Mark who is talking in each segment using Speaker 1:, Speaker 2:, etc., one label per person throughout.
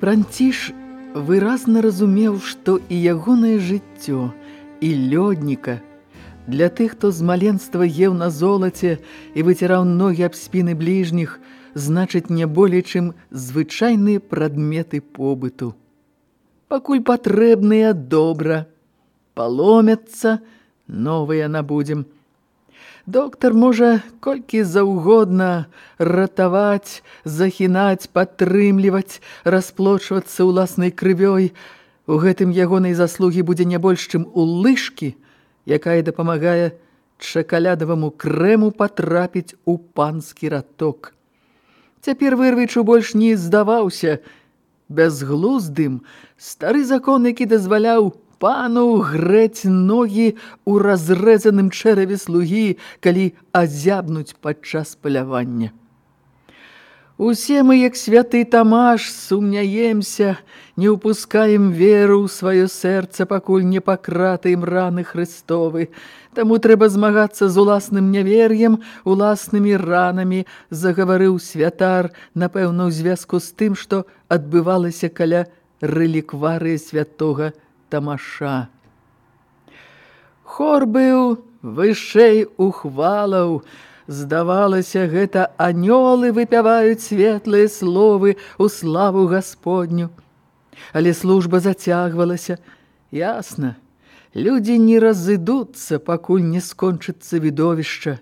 Speaker 1: І пранціш выразна разумеў, што і ягонае жыццё і лёдніка для тых, хто з маленства еў на золаце і выціраў ногі аб спіны бліжніх, значыць не болей, чым звычайныя прадметы побыту. Пакуль патрэбныя добра, паломяцца, новыя набудзем – Доктар можа колькі заўгодна ратаваць, захінаць, падтрымліваць, расплочвацца ўласнай крывёй. У гэтым ягонай заслугі будзе не больш, чым у лыжкі, якая дапамагае чакалядаваму крэму патрапіць у панскі раток. Цяпер вырвічу больш не здаваўся. Бязглуздым стары закон, які дазваляў пану грэць ногі ў разрэзаным чэраве слугі, калі азябнуць падчас палявання. Усе мы, як святы Тамаш, сумняемся, не ўпускаем веру ў сваё сэрца, пакуль не пакратаем раны Христовы. Таму трэба змагацца з уласным нявер'ем, уласнымі ранамі, загаварыў святар, напэўна, у звязку з тым, што адбывалася каля рэлікварыя святога тамаша. Хор быў вышэй ухвалаў, здавалася, гэта анёлы выпяваюць светлыя словы ў славу Гасподню. Але служба зацягвалася. Ясна, людзі не разыдуцца, пакуль не скончыцца відовішча.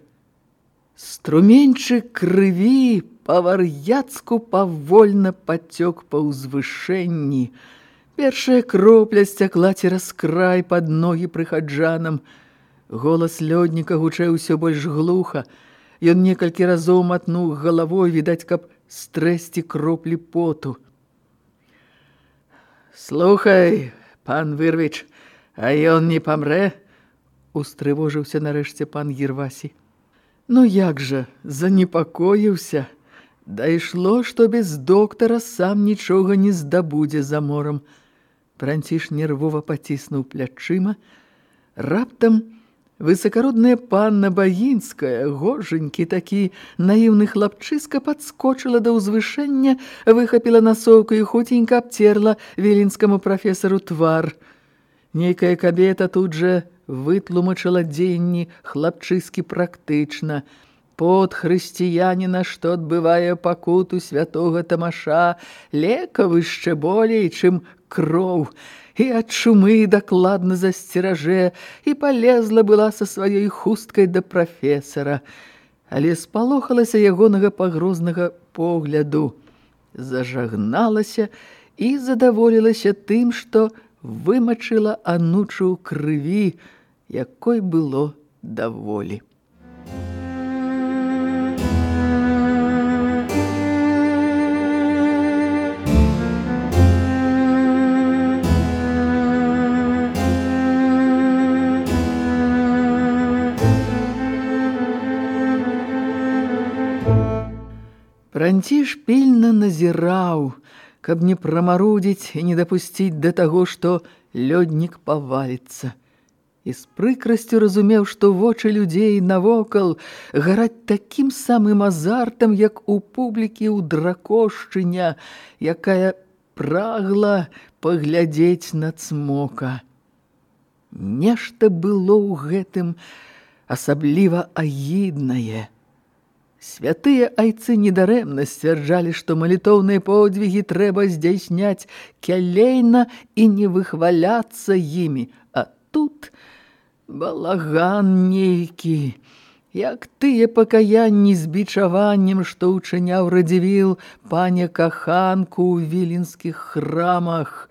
Speaker 1: Струменьчы крыві па-вар'яцку павольна пацёк па ўзвышэнні, Першая кропля сцякла цераз край пад ногі прыхаджанам. Голас лёдніка гучэў усё больш глуха. Ён некалькі разоў матнуў галавой, відаць, каб стрэсці кроплі поту. «Слухай, пан Вырвіч, а ён не памрэ?» устрывожыўся нарэшце пан Гірвасі. «Ну як жа, занепакоіўся. Дайшло, што без доктара сам нічога не здабудзе за морам». Пранціш нервова паціснуў плячыма. Раптам высакародная панна Багінская, гоженькі такі наіўны хлапчыска падскочыла да ўзвышэння, выхапіла насоўку і хуценька абцерла віленскаму прафесару твар. Нейкая кабета тут жа вытлумачыла дзенні хлапчыскі практычна. Под хрысціяніна, што адбывае пакуту святога Тамаша, лекавышча болей, чым кроў, і ад чумы дакладна засцеражэ, і палезла была са сваёй хусткай да прафесара, але спалохалася ягонага пагрознага погляду, зажагналася і задаволілася тым, што вымачыла анучу ў крыві, якой было даволі. Франціш пільна назіраў, каб не прамарудзіць і не дапусціць да таго, што лёднік паваліцца. І з прыкрасцю разумеў, што вочы людзей навокал гараць такім самым азартам, як у публікі ў дракошчыня, якая прагла паглядзець на цмока. Нешта было ў гэтым асабліва агіднае – Святыя айцы недарэмна сцвярджалі, што малітоўныя подвігі трэба здзяйсняць кялейна і не выхваляцца імі, а тут балаган нейкі, як тыя пакаянні з бичаваннем, што ўчыняў радзівіл паня каханку ў віленскіх храмах.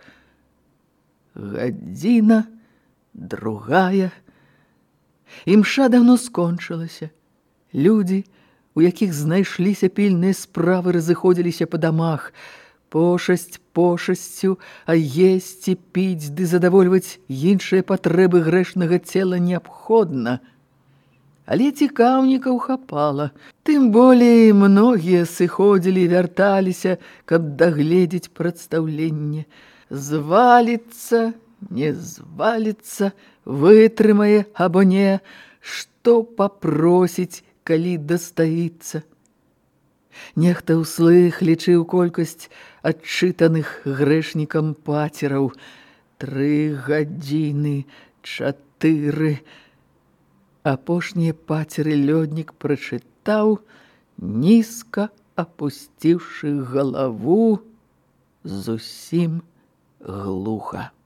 Speaker 1: Гадзіна, другая. Імша давно скончылася. Людзі, у якіх знайшліся пільныя справы, разыходзіліся па дамах. Пошасць пошасцю, а есці, піць ды задавольваць іншыя патрэбы грэшнага цела неабходна – але цікаўнікаў хапала. Тым болей многія сыходзілі і вярталіся, каб дагледзець прадстаўленне. Зваліцца, не зваліцца, вытрымае або не, што папросіць, калі дастаіцца. Нехта ўслых лічыў колькасць адчытаных грэшнікам пацераў. Тры гадзіны, чатыры, апошнія пацеры лёднік прачытаў, нізка апусціўшы галаву зусім глуха.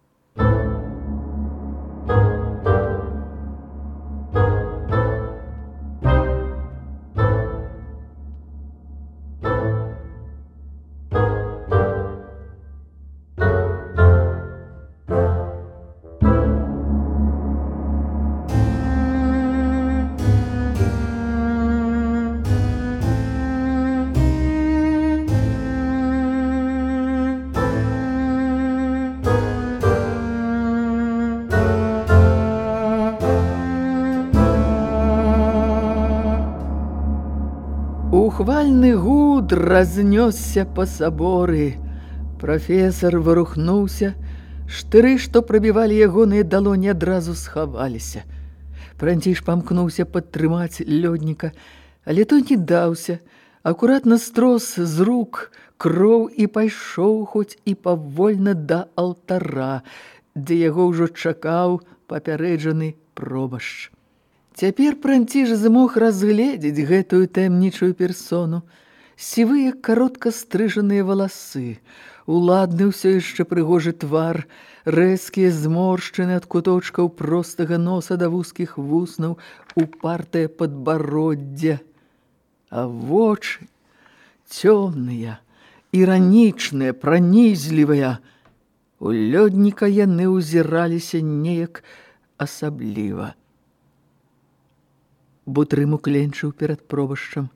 Speaker 1: Гуд разнёсся па саборы. Прафесор варухнуўся, штыры, што прабівалі ягоныя далоні, адразу схаваліся. Пранціш памкнуўся падтрымаць лёдніка, але той не даўся, акуратна строс з рук, кроў і пайшоў хоць і павольна да алтара, дзе яго ўжо чакаў папярэджаны пробашч. Цяпер пранціж змог разгледзець гэтую таямнічую персону. Сівыя каротка стрыжаныя валасы, уладны ўсё яшчэ прыгожы твар, рэзкія зморшчыны ад куточкаў простага носа да вузкіх вуснаў, упартае падбароддзе. А вочы цёмныя, іранічныя, пранізлівыя. У лёдніка яны ўзіраліся неяк асабліва. Бутрым укленчыў перад пробашчам.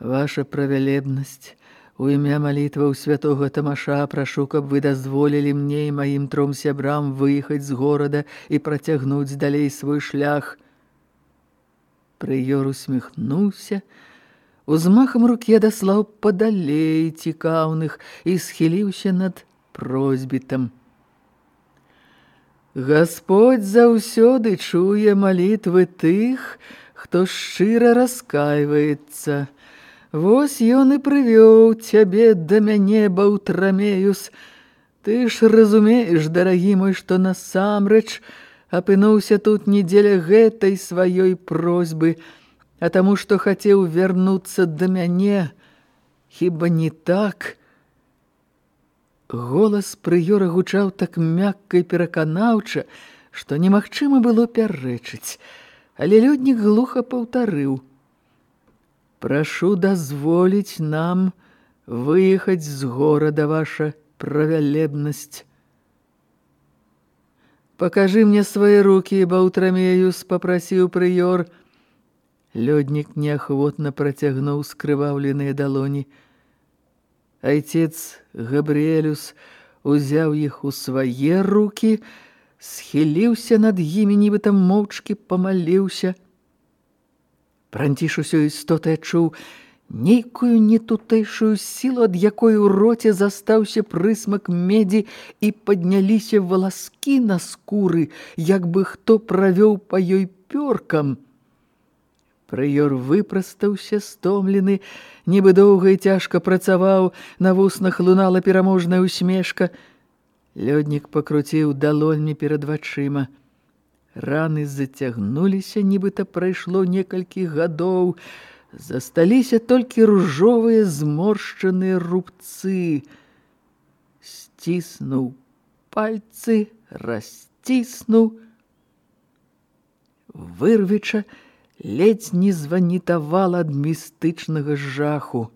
Speaker 1: Ваша правялебнасць, у імя малітваў святога Тамаша прашу, каб вы дазволілі мне і маім тром сябрам выехаць з горада і працягнуць далей свой шлях. Прыёр усміхнуўся, узмахам рукі даслаў падалей цікаўных і схіліўся над просьбітам. Господь заўсёды чуе малітвы тых, хто шчыра раскайваецца. Вось ён і прывёў цябе да мяне, баўтрамеюс. Ты ж разумееш, дарагі мой, што насамрэч апынуўся тут недзеля гэтай сваёй просьбы, а таму, што хацеў вярнуцца да мяне, хіба не так? Голас прыёра гучаў так мякка і пераканаўча, што немагчыма было пярэчыць але лёднік глуха паўтарыў: Прашу дазволіць нам выехаць з горада ваша правялебнасць. Пакажы мне свае рукі, баўтрамеюс папрасіў прыёр. Лёднік неахвотна працягнуў скрываўленыя далоні. Айцец Габрыэлюс узяў іх у свае рукі, схіліўся над імі, нібыта моўчкі памаліўся. Пранціш усё істотай чуў нейкую нетутэйшую сілу, ад якой у роце застаўся прысмак медзі і падняліся валаскі на скуры, як бы хто правёў па ёй пёркам. Прыёр выпрастаўся стомлены, нібы доўга і цяжка працаваў, на вуснах лунала пераможная усмешка – Лёднік пакруціў далоньмі перад вачыма. Раны зацягнуліся, нібыта прайшло некалькі гадоў. Засталіся толькі ружовыя зморшчаныя рубцы. Сціснуў пальцы, расціснуў, вырвіча ледзь не званітавала ад містычнага жаху.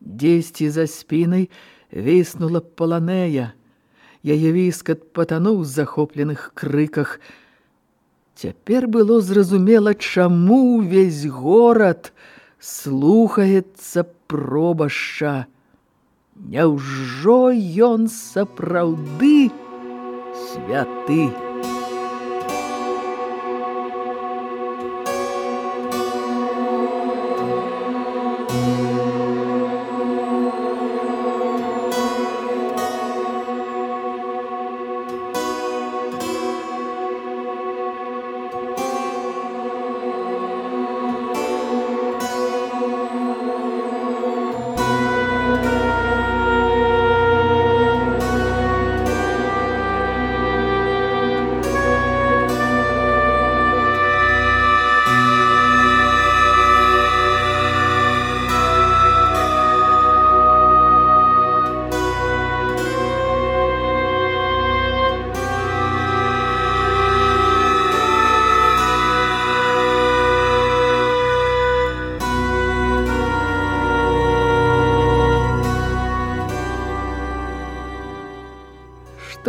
Speaker 1: Дзесьці за спінай віснула паланея. Яе віскат патануў з захопленых крыках. Цяпер было зразумела, чаму ўвесь горад слухаецца пробашча. Няўжо ён сапраўды святы?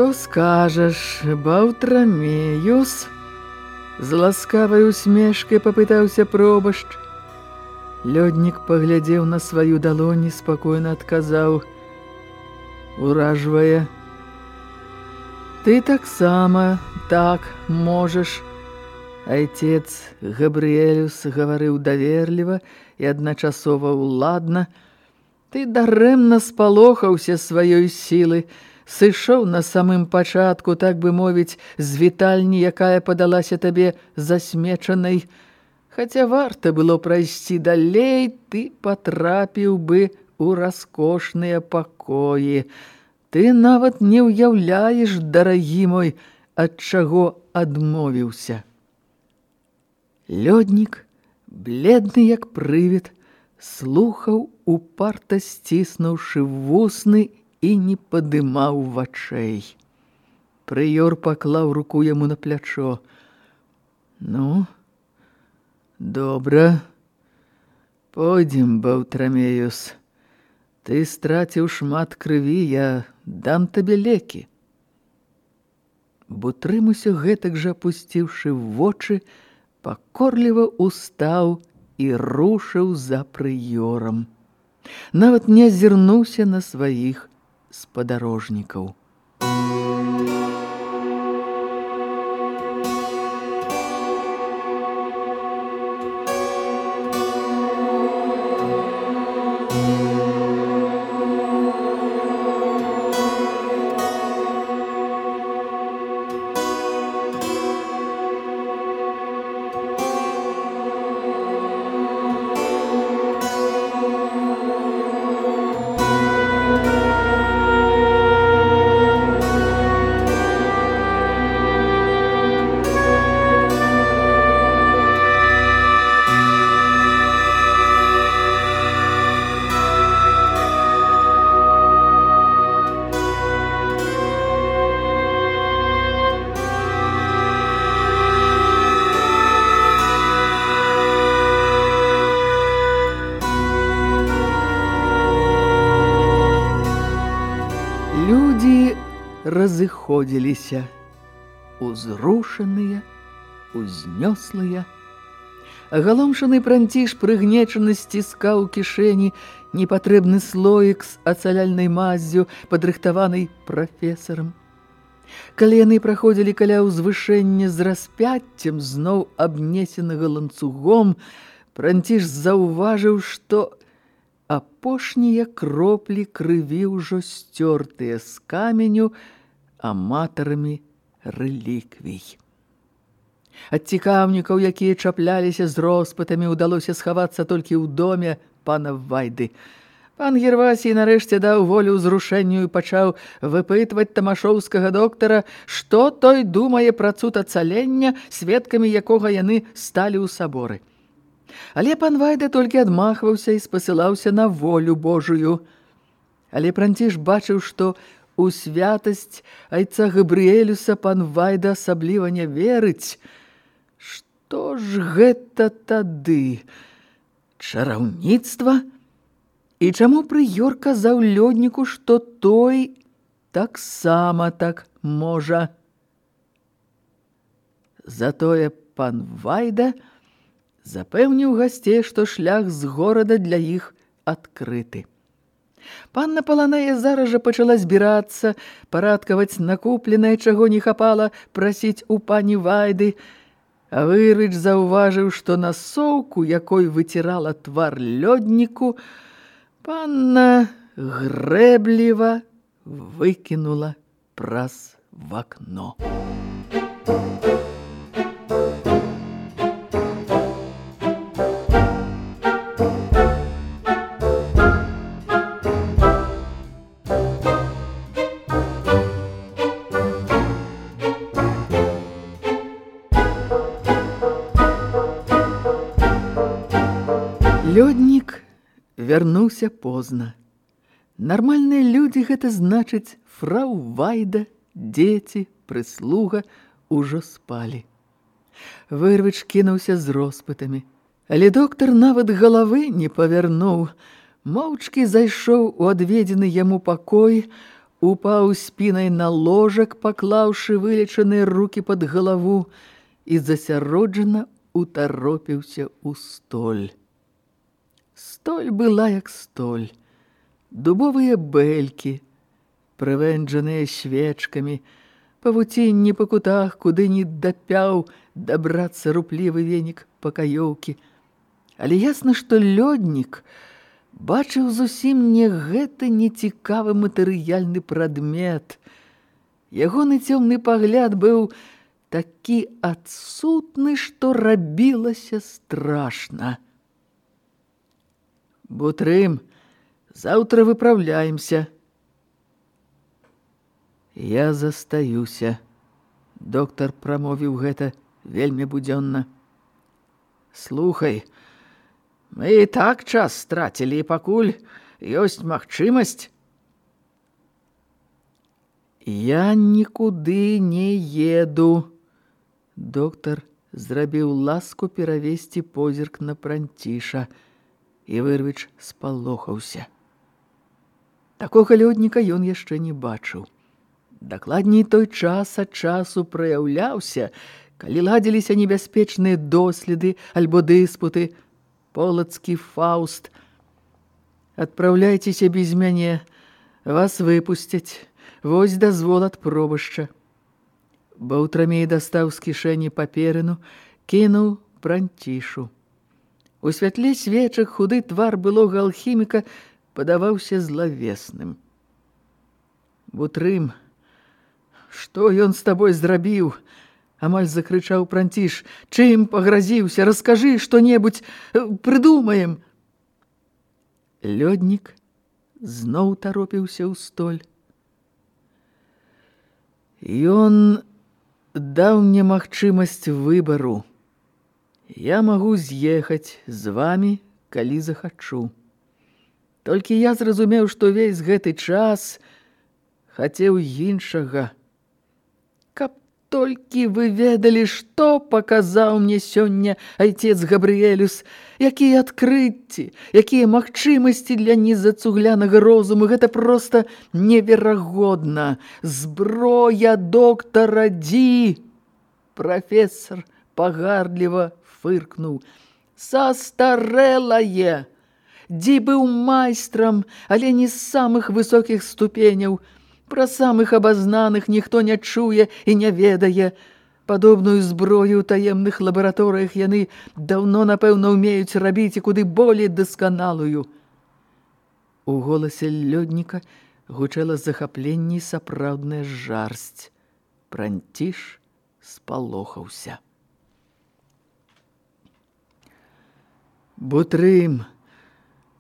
Speaker 1: Што скажаш, Баўтрамеюс? З ласкавай усмешкай папытаўся пробашч. Лёднік паглядзеў на сваю далоні, спакойна адказаў: Уражвае. Ты таксама так можаш. Айцец Габрыэлюс гаварыў даверліва і адначасова ўладна. Ты дарэмна спалохаўся сваёй сілы, сышоў на самым пачатку, так бы мовіць, з вітальні, якая падалася табе засмечанай. Хаця варта было прайсці далей, ты патрапіў бы у раскошныя пакоі. Ты нават не ўяўляеш, дарагі мой, ад чаго адмовіўся. Лёднік, бледны як прывід, слухаў упарта сціснуўшы вусны і не падымаў вачэй. Прыёр паклаў руку яму на плячо. Ну, добра, пойдзем, Баўтрамеюс. Ты страціў шмат крыві, я дам табе лекі. Бутрымуся гэтак жа апусціўшы вочы, пакорліва устаў і рушыў за прыёрам. Нават не азірнуўся на сваіх спадарожнікаў. Разыходзіліся узрушаныя узнёслыя. Галомшаны пранціж прыгнечаны сціскаў кішэні непатрэбны слоік з ацаляльнай маззю падрыхтаванай прафесарам. Калі яны праходзілі каля ўзвышэння з распяццем зноў абнесенага ланцугом пранціж заўважыў што апошнія кроплі крыві ўжо сцёртыя з каменю аматарамі рэліквій. Ад цікаўнікаў, якія чапляліся з роспытамі, удалося схавацца толькі ў доме пана Вайды. Пан Гервасій нарэшце даў волю ўзрушэнню і пачаў выпытваць тамашоўскага доктара, што той думае пра цуд ацалення, сведкамі якога яны сталі ў саборы. Але пан Вайда толькі адмахваўся і спасылаўся на волю Божую. Але Пранціш бачыў, што у святасць айца Габрыэлюса пан Вайда асабліва не верыць. што ж гэта тады? Чараўніцтва? І чаму прыёр казаў лёдніку, што той таксама так можа? Затое пан Вайда запэўніў гасцей, што шлях з горада для іх адкрыты. Панна Паланея зараз жа пачала збірацца, парадкаваць накупленае, чаго не хапала, прасіць у пані Вайды. А вырыч заўважыў, што на соўку, якой выцірала твар лёдніку, панна грэбліва выкінула праз вакно. Thank you. вярнуўся позна. Нармальныя людзі гэта значыць фрау Вайда, дзеці, прыслуга ўжо спалі. Вырвыч кінуўся з роспытамі. Але доктар нават галавы не павярнуў. Моўчкі зайшоў у адведзены яму пакой, упаў спінай на ложак, паклаўшы вылечаныя рукі пад галаву і засяроджана утаропіўся ў столь. Столь была як столь. Дубовыя бэлькі, прывэнджаныя свечкамі, павуцінні па кутах, куды не дапяў дабрацца руплівы венік пакаёўкі. Але ясна, што лёднік бачыў зусім не гэты нецікавы матэрыяльны прадмет. Ягоны цёмны пагляд быў такі адсутны, што рабілася страшна. Бутрым, заўтра выпраўляемся. Я застаюся. Доктар прамовіў гэта вельмі будзённа. Слухай, мы і так час страцілі, і пакуль ёсць магчымасць. Я нікуды не еду. Доктар зрабіў ласку перавесці позірк на пранціша і вырвіч спалохаўся. Такога лёдніка ён яшчэ не бачыў. Дакладней той час ад часу праяўляўся, калі ладзіліся небяспечныя доследы альбо дыспуты, полацкі фауст. Адпраўляйцеся без мяне, вас выпусцяць, вось дазвол ад пробышча. Баўтрамей дастаў з кішэні паперыну, кінуў пранцішу. У святле свечак худы твар былога алхіміка падаваўся злавесным. Бутрым, што ён з табой зрабіў? Амаль закрычаў пранціш. Чым пагразіўся? Раскажы што-небудзь, прыдумаем. Лёднік зноў таропіўся ў столь. Ён даў мне магчымасць выбару. Я магу з'ехаць з вами, калі захачу. Толькі я зразумеў, што ўвесь гэты час хацеў іншага. Толькі вы ведалі, што паказаў мне сёння айцец Габрыэлюс, якія адкрыцці, якія магчымасці для незацуглянага розуму, гэта проста неверагодна. Зброя доктара Ді, прафесор пагардліва фыркнуў. «Састарэлае! Ді быў майстрам, але не з самых высокіх ступеняў. Пра самых абазнаных ніхто не чуе і не ведае. Падобную зброю ў таемных лабараторыях яны даўно, напэўна, умеюць рабіць і куды болей дасканалую». У голасе лёдніка гучала захапленне сапраўдная жарсць. Пранціш спалохаўся. Бутрым,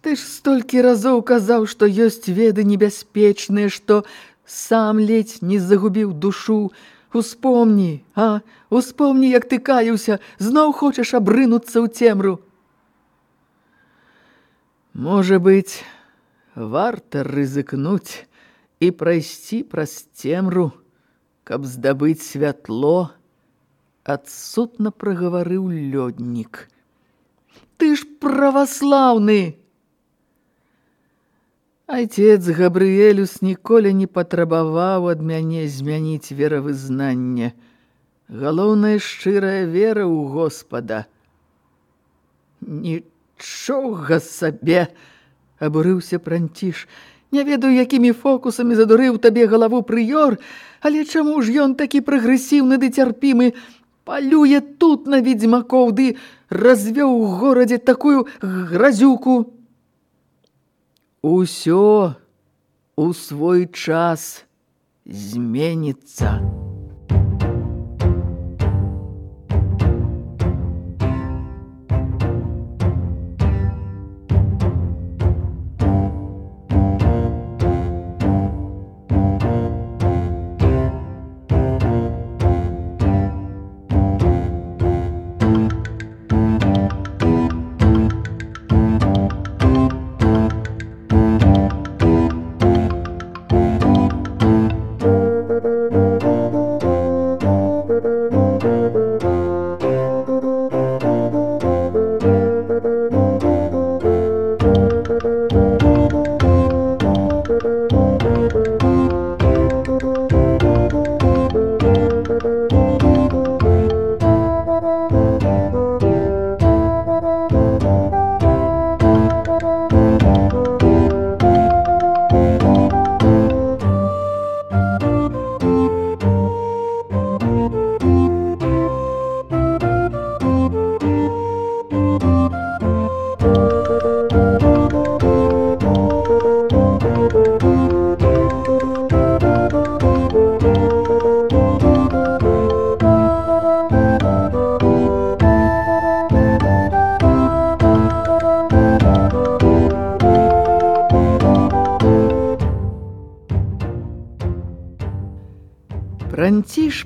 Speaker 1: ты ж столькі разоў казаў, што ёсць веды небяспечныя, што сам ледзь не загубіў душу. Успомні, а, успомні, як ты каюся, зноў хочаш абрынуцца ў цемру. Можа быць, варта рызыкнуць і прайсці праз цемру, каб здабыць святло, адсутна прагаварыў лёднік. Ты ж праваслаўны! Айцец Габрыэлюс ніколі не патрабаваў ад мяне змяніць веравызнанне. Галоўная шчырая вера ў Господа. Нічога сабе! абурыўся пранціш. Не ведаю, якімі фокусамі задурыў табе галаву прыёр, але чаму ж ён такі прагрэсіўны ды цярпімы, палюе тут на ведзьмакоў ды развёў у горадзе такую гразюку. Усё у свой час зменіцца.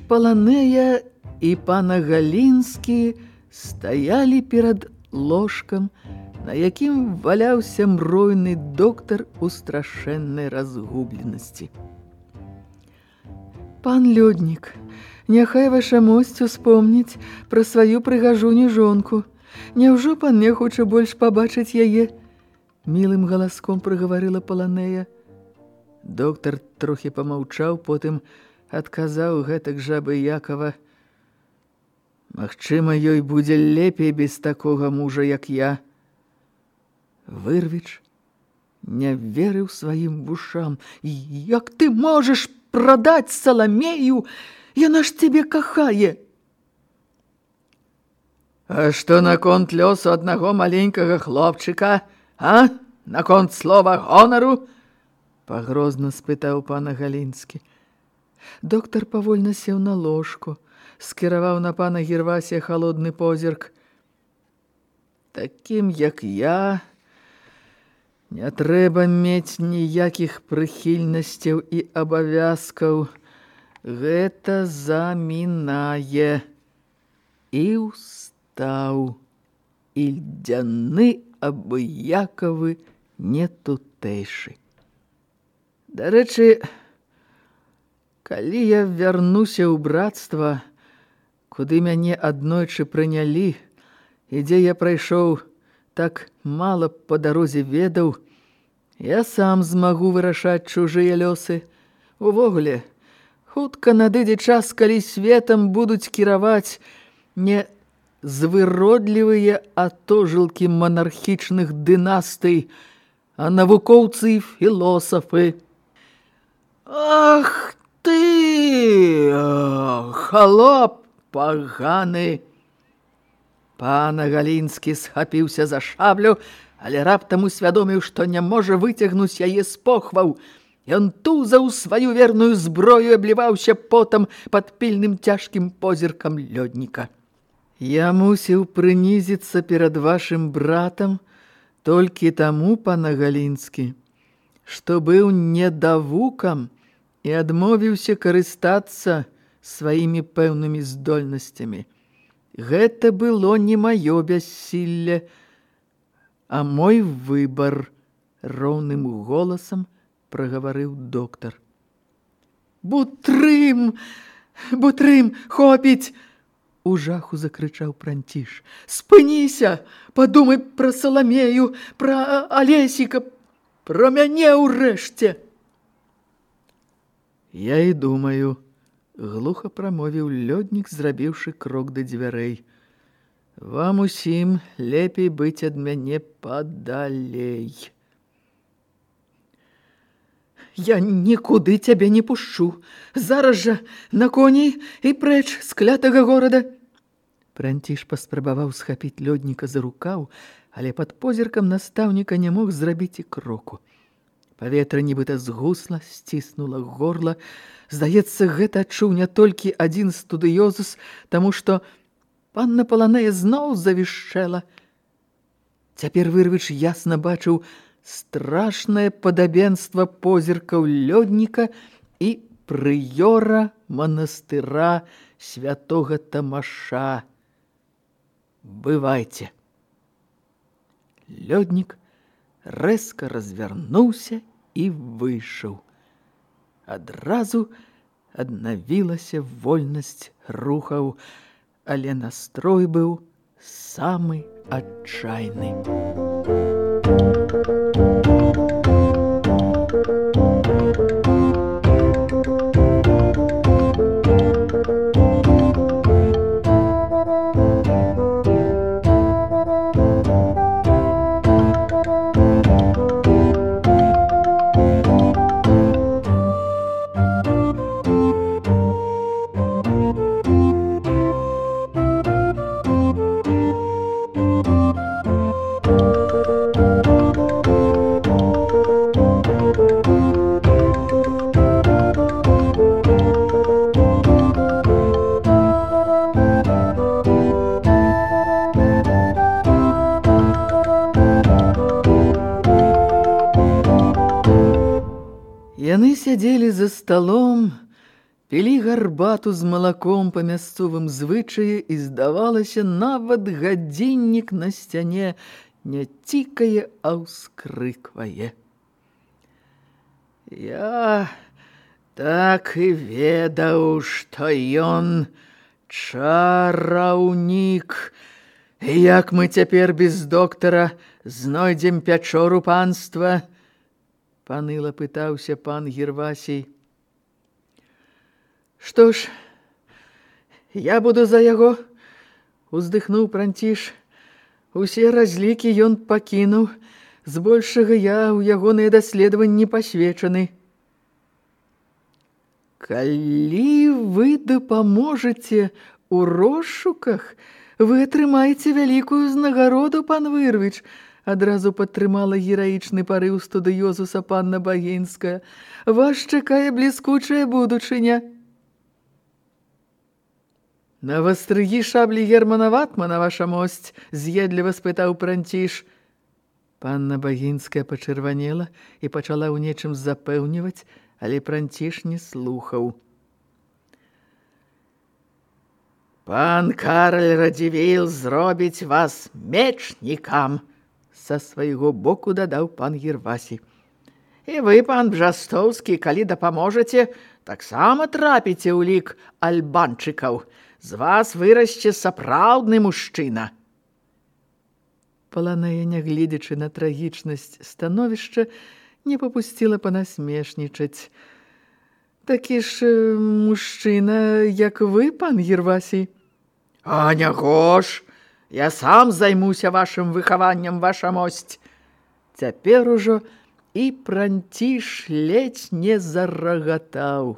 Speaker 1: Паланея і пана Галінскі стаялі перад ложкам, на якім валяўся мройны доктар у страшэннай разгубленасці. Пан лёднік, няхай ваша мосць успомніць пра сваю прыгажуню жонку. Няўжо пан не хоча больш пабачыць яе? Мілым галаском прыгаварыла Паланея. Доктар трохі памаўчаў, потым адказаў гэтак жабы Якова. Магчыма, ёй будзе лепей без такога мужа, як я. Вырвіч не верыў сваім вушам. Як ты можаш прадаць саламею, яна ж цябе кахае. А што наконт лёсу аднаго маленькага хлопчыка, а? Наконт слова гонару? Пагрозна спытаў пана Галінскі. Доктар павольна сеў на ложку, скіраваў на пана Гервасія халодны позірк. Такім, як я, не трэба мець ніякіх прыхільнасцяў і абавязкаў. Гэта замінае. І ўстаў. І льдзяны абыякавы не тутэйшы. Дарэчы, Калі я вярнуся ў брацтва, куды мяне аднойчы прынялі, і дзе я прайшоў так мала па дарозе ведаў, я сам змагу вырашаць чужыя лёсы. Увогуле, хутка надыдзе час, калі светам будуць кіраваць не звыродлівыя атожылкі монархічных дынастый, а навукоўцы і філосафы. Ах ты, халоп паганы. Пана Галінскі схапіўся за шаблю, але раптам усвядоміў, што не можа выцягнуць яе з похваў. Ён тузаў сваю верную зброю абліваўся потам пад пільным цяжкім позіркам лёдніка. Я мусіў прынізіцца перад вашым братам толькі таму, пана Галінскі, што быў недавукам, і адмовіўся карыстацца сваімі пэўнымі здольнасцямі. Гэта было не маё бяссілле, а мой выбар, роўным голасам прагаварыў доктар. Бутрым, бутрым, хопіць! У жаху закрычаў пранціш. Спыніся, падумай пра Саламею, пра Алесіка, пра мяне ўрэшце. Я і думаю, глуха прамовіў лёднік, зрабіўшы крок да дзвярэй. Вам усім лепей быць ад мяне падалей. Я нікуды цябе не пушчу. Зараз жа на коней і прэч з клятага горада. Пранціш паспрабаваў схапіць лёдніка за рукаў, але пад позіркам настаўніка не мог зрабіць і кроку. Паветра нібыта згусла, сціснула горла. Здаецца, гэта адчуў не толькі адзін студыёзус, таму што панна Паланея зноў завішчэла. Цяпер вырвіч ясна бачыў, страшнае падабенства позіркаў лёдніка і прыёра манастыра святога Тамаша. Бывайце. Лёднік рэзка развярнуўся і выйшаў. Адразу аднавілася вольнасць рухаў, але настрой быў самы адчайны. Яны гарбату з малаком па мясцовым звычаі і, здавалася, нават гадзіннік на сцяне не цікае, а ўскрыквае. Я так і ведаў, што ён чараўнік. Як мы цяпер без доктара знойдзем пячору панства, паныла пытаўся пан Гервасій. Што ж, я буду за яго, уздыхнуў пранціш. Усе разлікі ён пакінуў, збольшага я ў ягоныя даследаванні пасвечаны. Калі вы дапаможаце у розшуках, вы атрымаеце вялікую знагароду, пан Вырвіч, адразу падтрымала гераічны парыў студыёзуса панна Багінская. Вас чакае бліскучая будучыня. На вастрыгі шаблі Германа Ватмана ваша мосць, з'едліва спытаў пранціш. Панна Багінская пачырванела і пачала ў нечым запэўніваць, але пранціш не слухаў. Пан Карль Радзівіл зробіць вас мечнікам, са свайго боку дадаў пан Гервасі. І вы, пан Бжастоўскі, калі дапаможаце, таксама трапіце ў лік альбанчыкаў. З вас вырасце сапраўдны мужчына. Паланая, нягледзячы на трагічнасць становішча, не папусціла панасмешнічаць. Такі ж мужчына, як вы, пан Гервасі. А няго ж! Я сам займуся вашым выхаваннем, ваша мосць. Цяпер ужо і пранціш ледзь не зарагатаў.